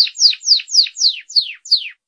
ハハハハ!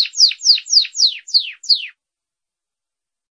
スイッチ!